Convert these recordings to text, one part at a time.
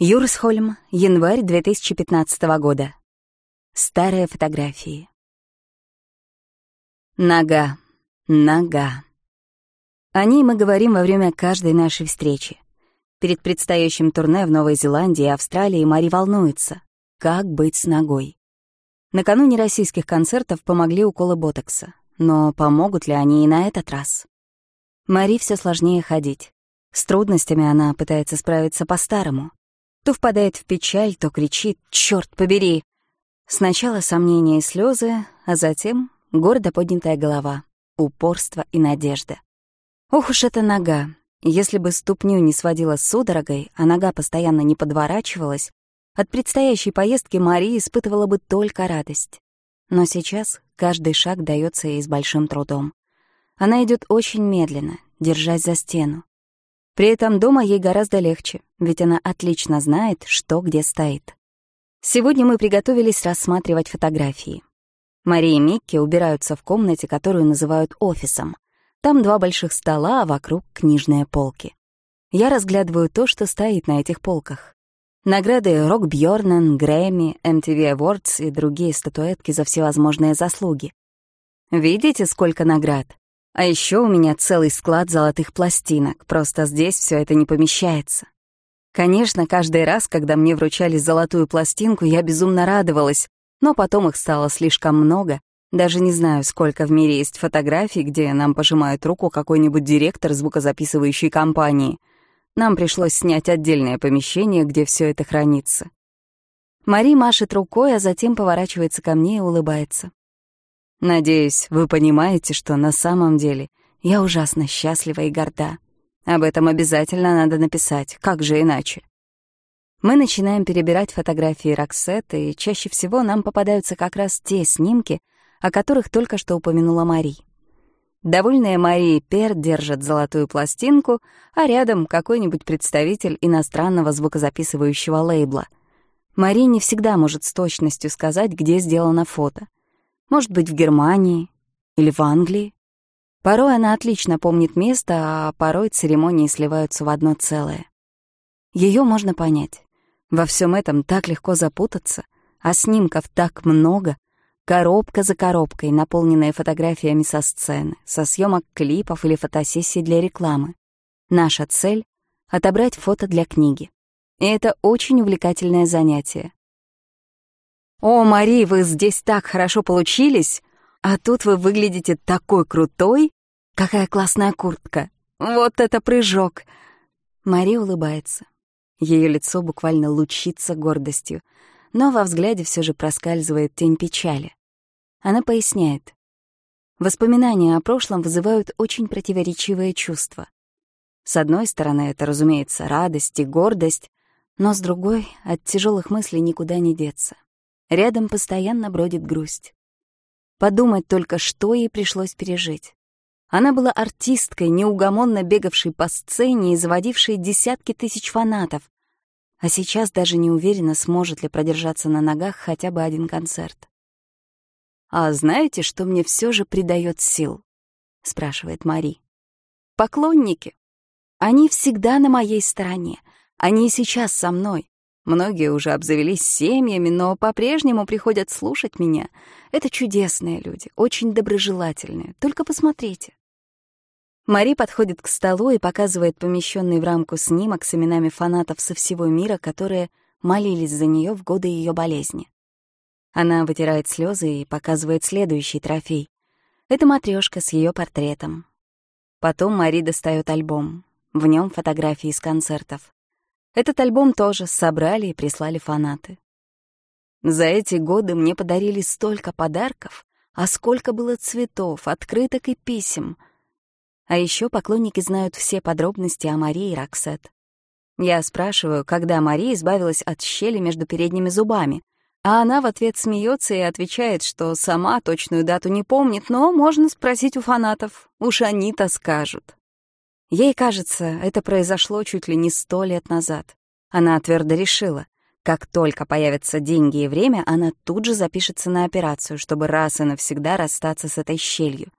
Юрсхольм, январь 2015 года. Старые фотографии. Нога. Нога. О ней мы говорим во время каждой нашей встречи. Перед предстоящим турне в Новой Зеландии и Австралии Мари волнуется. Как быть с ногой? Накануне российских концертов помогли уколы ботокса. Но помогут ли они и на этот раз? Мари все сложнее ходить. С трудностями она пытается справиться по-старому. То впадает в печаль, то кричит «Чёрт побери!». Сначала сомнения и слезы, а затем гордо поднятая голова, упорство и надежда. Ох уж эта нога. Если бы ступню не сводила с судорогой, а нога постоянно не подворачивалась, от предстоящей поездки Мария испытывала бы только радость. Но сейчас каждый шаг дается ей с большим трудом. Она идет очень медленно, держась за стену. При этом дома ей гораздо легче, ведь она отлично знает, что где стоит. Сегодня мы приготовились рассматривать фотографии. Мария и Микки убираются в комнате, которую называют офисом. Там два больших стола, а вокруг книжные полки. Я разглядываю то, что стоит на этих полках. Награды Рок Бьорнен, Грэмми, MTV Awards и другие статуэтки за всевозможные заслуги. Видите, сколько наград? А еще у меня целый склад золотых пластинок, просто здесь все это не помещается. Конечно, каждый раз, когда мне вручали золотую пластинку, я безумно радовалась, но потом их стало слишком много. Даже не знаю, сколько в мире есть фотографий, где нам пожимает руку какой-нибудь директор звукозаписывающей компании. Нам пришлось снять отдельное помещение, где все это хранится. Мари машет рукой, а затем поворачивается ко мне и улыбается. Надеюсь, вы понимаете, что на самом деле я ужасно счастлива и горда. Об этом обязательно надо написать, как же иначе. Мы начинаем перебирать фотографии Роксеты, и чаще всего нам попадаются как раз те снимки, о которых только что упомянула Мари. Довольная Мари и Пер держат золотую пластинку, а рядом какой-нибудь представитель иностранного звукозаписывающего лейбла. Мари не всегда может с точностью сказать, где сделано фото — может быть, в Германии или в Англии. Порой она отлично помнит место, а порой церемонии сливаются в одно целое. Ее можно понять. Во всем этом так легко запутаться, а снимков так много, коробка за коробкой, наполненная фотографиями со сцены, со съемок клипов или фотосессий для рекламы. Наша цель — отобрать фото для книги. И это очень увлекательное занятие. «О, Мари, вы здесь так хорошо получились! А тут вы выглядите такой крутой! Какая классная куртка! Вот это прыжок!» Мари улыбается. Ее лицо буквально лучится гордостью, но во взгляде все же проскальзывает тень печали. Она поясняет. Воспоминания о прошлом вызывают очень противоречивые чувства. С одной стороны, это, разумеется, радость и гордость, но с другой — от тяжелых мыслей никуда не деться. Рядом постоянно бродит грусть. Подумать только, что ей пришлось пережить. Она была артисткой, неугомонно бегавшей по сцене и заводившей десятки тысяч фанатов, а сейчас даже не уверена, сможет ли продержаться на ногах хотя бы один концерт. «А знаете, что мне все же придает сил?» — спрашивает Мари. «Поклонники. Они всегда на моей стороне. Они и сейчас со мной. Многие уже обзавелись семьями, но по-прежнему приходят слушать меня. Это чудесные люди, очень доброжелательные. Только посмотрите. Мари подходит к столу и показывает помещенный в рамку снимок с именами фанатов со всего мира, которые молились за нее в годы ее болезни. Она вытирает слезы и показывает следующий трофей. Это матрешка с ее портретом. Потом Мари достает альбом. В нем фотографии из концертов. Этот альбом тоже собрали и прислали фанаты. За эти годы мне подарили столько подарков, а сколько было цветов, открыток и писем. А еще поклонники знают все подробности о Марии Роксет. Я спрашиваю, когда Мария избавилась от щели между передними зубами, а она в ответ смеется и отвечает, что сама точную дату не помнит, но можно спросить у фанатов, уж они-то скажут. Ей кажется, это произошло чуть ли не сто лет назад. Она твердо решила, как только появятся деньги и время, она тут же запишется на операцию, чтобы раз и навсегда расстаться с этой щелью.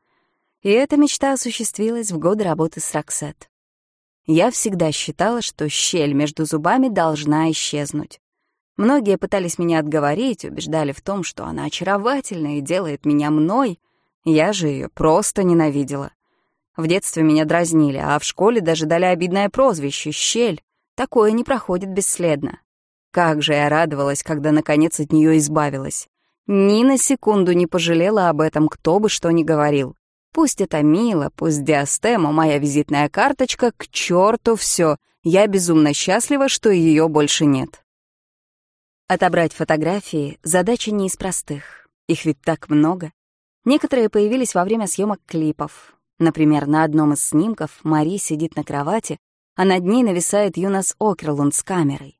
И эта мечта осуществилась в годы работы с Роксет. Я всегда считала, что щель между зубами должна исчезнуть. Многие пытались меня отговорить, убеждали в том, что она очаровательна и делает меня мной. Я же ее просто ненавидела. В детстве меня дразнили, а в школе даже дали обидное прозвище — «щель». Такое не проходит бесследно. Как же я радовалась, когда наконец от нее избавилась. Ни на секунду не пожалела об этом, кто бы что ни говорил. Пусть это мило, пусть диастема, моя визитная карточка, к черту все. Я безумно счастлива, что ее больше нет. Отобрать фотографии — задача не из простых. Их ведь так много. Некоторые появились во время съемок клипов. Например, на одном из снимков Мари сидит на кровати, а над ней нависает Юнас Окерлунд с камерой.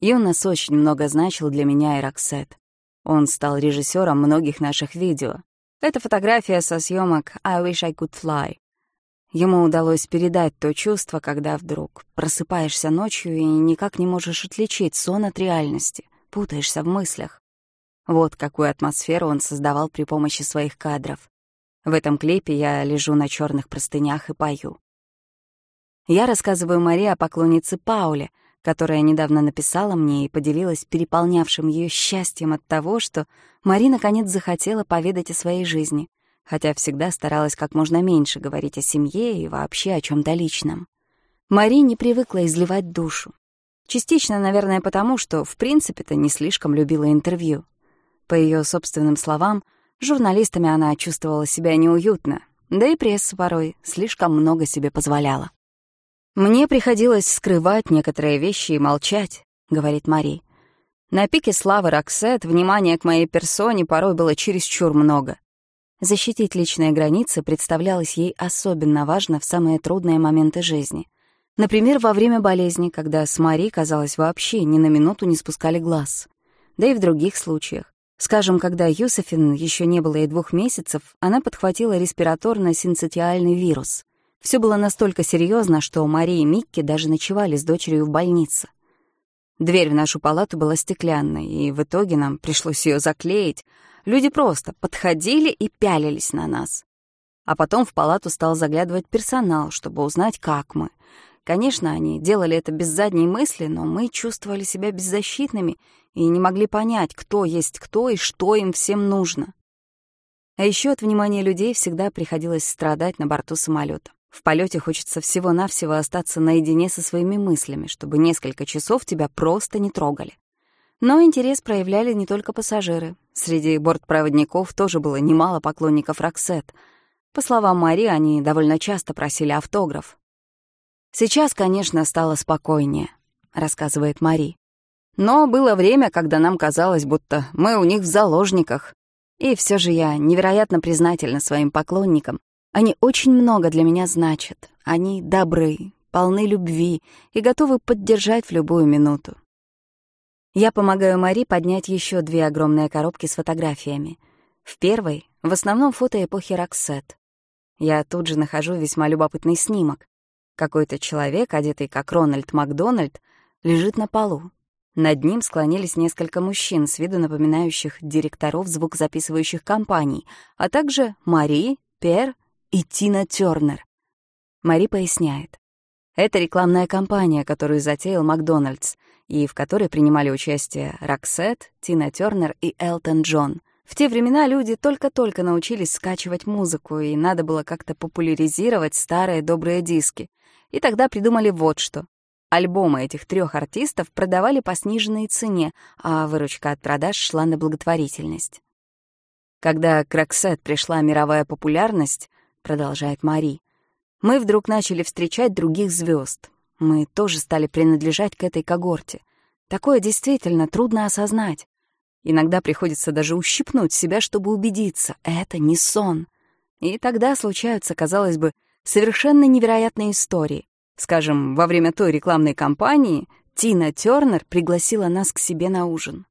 Юнас очень много значил для меня и Роксет. Он стал режиссером многих наших видео. Это фотография со съемок «I wish I could fly». Ему удалось передать то чувство, когда вдруг просыпаешься ночью и никак не можешь отличить сон от реальности, путаешься в мыслях. Вот какую атмосферу он создавал при помощи своих кадров. В этом клипе я лежу на черных простынях и пою. Я рассказываю Марии о поклоннице Пауле — которая недавно написала мне и поделилась переполнявшим ее счастьем от того, что Мари наконец захотела поведать о своей жизни, хотя всегда старалась как можно меньше говорить о семье и вообще о чем то личном. Мари не привыкла изливать душу. Частично, наверное, потому, что в принципе-то не слишком любила интервью. По ее собственным словам, журналистами она чувствовала себя неуютно, да и пресса порой слишком много себе позволяла. «Мне приходилось скрывать некоторые вещи и молчать», — говорит Мари. На пике славы Роксет внимания к моей персоне порой было чересчур много. Защитить личные границы представлялось ей особенно важно в самые трудные моменты жизни. Например, во время болезни, когда с Мари, казалось, вообще ни на минуту не спускали глаз. Да и в других случаях. Скажем, когда Юсефин еще не было и двух месяцев, она подхватила респираторно-синцитиальный вирус — все было настолько серьезно, что Мария и Микки даже ночевали с дочерью в больнице. Дверь в нашу палату была стеклянной, и в итоге нам пришлось ее заклеить. Люди просто подходили и пялились на нас. А потом в палату стал заглядывать персонал, чтобы узнать, как мы. Конечно, они делали это без задней мысли, но мы чувствовали себя беззащитными и не могли понять, кто есть кто и что им всем нужно. А еще от внимания людей всегда приходилось страдать на борту самолета. В полете хочется всего-навсего остаться наедине со своими мыслями, чтобы несколько часов тебя просто не трогали. Но интерес проявляли не только пассажиры. Среди бортпроводников тоже было немало поклонников Роксет. По словам Мари, они довольно часто просили автограф. «Сейчас, конечно, стало спокойнее», — рассказывает Мари. «Но было время, когда нам казалось, будто мы у них в заложниках. И все же я невероятно признательна своим поклонникам, они очень много для меня значат. Они добры, полны любви и готовы поддержать в любую минуту. Я помогаю Мари поднять еще две огромные коробки с фотографиями. В первой — в основном фото эпохи Роксет. Я тут же нахожу весьма любопытный снимок. Какой-то человек, одетый как Рональд Макдональд, лежит на полу. Над ним склонились несколько мужчин, с виду напоминающих директоров звукозаписывающих компаний, а также Мари, Пер и Тина Тёрнер. Мари поясняет. Это рекламная кампания, которую затеял Макдональдс, и в которой принимали участие Роксет, Тина Тёрнер и Элтон Джон. В те времена люди только-только научились скачивать музыку, и надо было как-то популяризировать старые добрые диски. И тогда придумали вот что. Альбомы этих трех артистов продавали по сниженной цене, а выручка от продаж шла на благотворительность. Когда к пришла мировая популярность, продолжает Мари, мы вдруг начали встречать других звезд. Мы тоже стали принадлежать к этой когорте. Такое действительно трудно осознать. Иногда приходится даже ущипнуть себя, чтобы убедиться, это не сон. И тогда случаются, казалось бы, совершенно невероятные истории. Скажем, во время той рекламной кампании Тина Тёрнер пригласила нас к себе на ужин.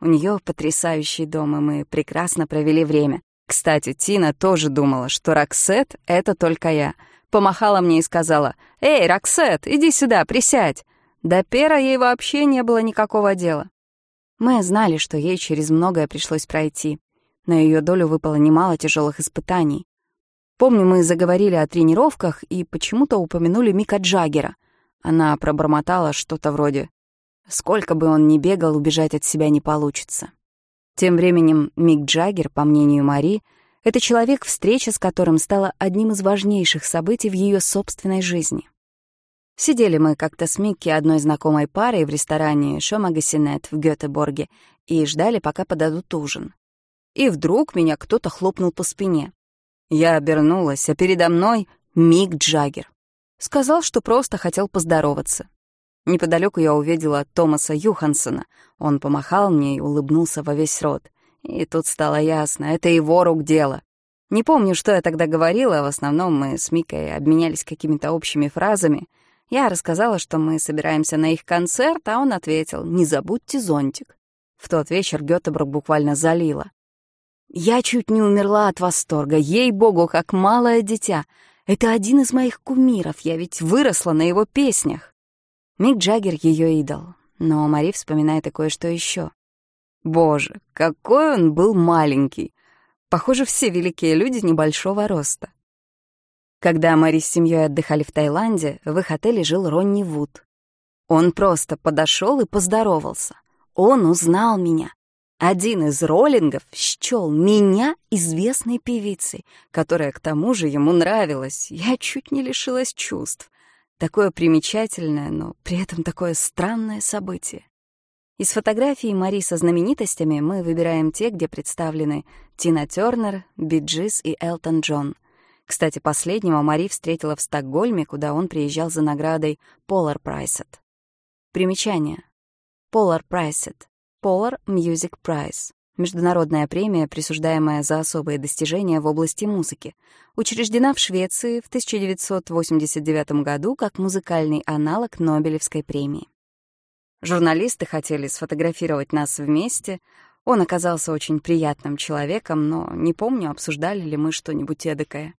У нее потрясающий дом, и мы прекрасно провели время. Кстати, Тина тоже думала, что Роксет — это только я. Помахала мне и сказала, «Эй, Роксет, иди сюда, присядь». До Пера ей вообще не было никакого дела. Мы знали, что ей через многое пришлось пройти. На ее долю выпало немало тяжелых испытаний. Помню, мы заговорили о тренировках и почему-то упомянули Мика Джаггера. Она пробормотала что-то вроде «Сколько бы он ни бегал, убежать от себя не получится». Тем временем Мик Джаггер, по мнению Мари, это человек, встреча с которым стала одним из важнейших событий в ее собственной жизни. Сидели мы как-то с Микки одной знакомой парой в ресторане «Шомагасинет» в Гётеборге и ждали, пока подадут ужин. И вдруг меня кто-то хлопнул по спине. Я обернулась, а передо мной Мик Джаггер. Сказал, что просто хотел поздороваться. Неподалеку я увидела Томаса Юхансона. Он помахал мне и улыбнулся во весь рот. И тут стало ясно, это его рук дело. Не помню, что я тогда говорила, в основном мы с Микой обменялись какими-то общими фразами. Я рассказала, что мы собираемся на их концерт, а он ответил «Не забудьте зонтик». В тот вечер Гётеборг буквально залило. Я чуть не умерла от восторга, ей-богу, как малое дитя. Это один из моих кумиров, я ведь выросла на его песнях. Мик Джаггер — ее идол, но Мари вспоминает и кое-что еще. Боже, какой он был маленький. Похоже, все великие люди небольшого роста. Когда Мари с семьей отдыхали в Таиланде, в их отеле жил Ронни Вуд. Он просто подошел и поздоровался. Он узнал меня. Один из роллингов счел меня известной певицей, которая к тому же ему нравилась. Я чуть не лишилась чувств. Такое примечательное, но при этом такое странное событие. Из фотографий Мари со знаменитостями мы выбираем те, где представлены Тина Тёрнер, Биджис и Элтон Джон. Кстати, последнего Мари встретила в Стокгольме, куда он приезжал за наградой Polar Prize. Примечание. Polar Prize. Polar Music Prize. Международная премия, присуждаемая за особые достижения в области музыки, учреждена в Швеции в 1989 году как музыкальный аналог Нобелевской премии. Журналисты хотели сфотографировать нас вместе. Он оказался очень приятным человеком, но не помню, обсуждали ли мы что-нибудь эдакое.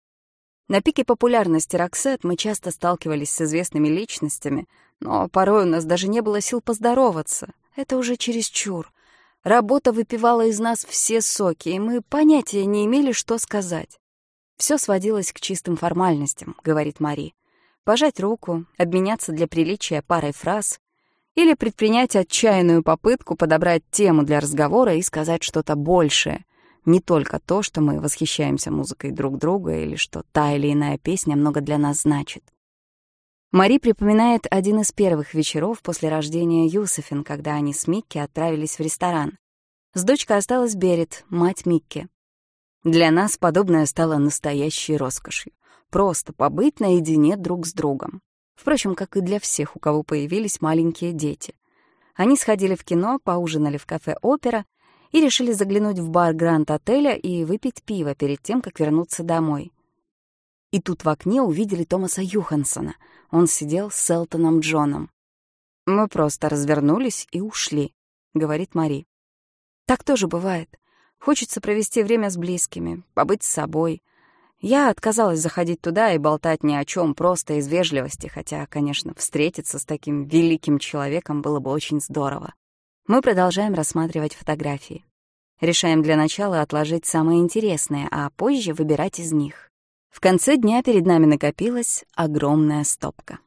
На пике популярности Роксет мы часто сталкивались с известными личностями, но порой у нас даже не было сил поздороваться. Это уже чересчур. Работа выпивала из нас все соки, и мы понятия не имели, что сказать. Все сводилось к чистым формальностям, говорит Мари. Пожать руку, обменяться для приличия парой фраз, или предпринять отчаянную попытку подобрать тему для разговора и сказать что-то большее, не только то, что мы восхищаемся музыкой друг друга или что та или иная песня много для нас значит. Мари припоминает один из первых вечеров после рождения Юсефин, когда они с Микки отправились в ресторан. С дочкой осталась Берет, мать Микки. Для нас подобное стало настоящей роскошью. Просто побыть наедине друг с другом. Впрочем, как и для всех, у кого появились маленькие дети. Они сходили в кино, поужинали в кафе «Опера» и решили заглянуть в бар Гранд-отеля и выпить пиво перед тем, как вернуться домой. И тут в окне увидели Томаса Юхансона. Он сидел с Селтоном Джоном. «Мы просто развернулись и ушли», — говорит Мари. «Так тоже бывает. Хочется провести время с близкими, побыть с собой, я отказалась заходить туда и болтать ни о чем, просто из вежливости, хотя, конечно, встретиться с таким великим человеком было бы очень здорово. Мы продолжаем рассматривать фотографии. Решаем для начала отложить самые интересные, а позже выбирать из них. В конце дня перед нами накопилась огромная стопка.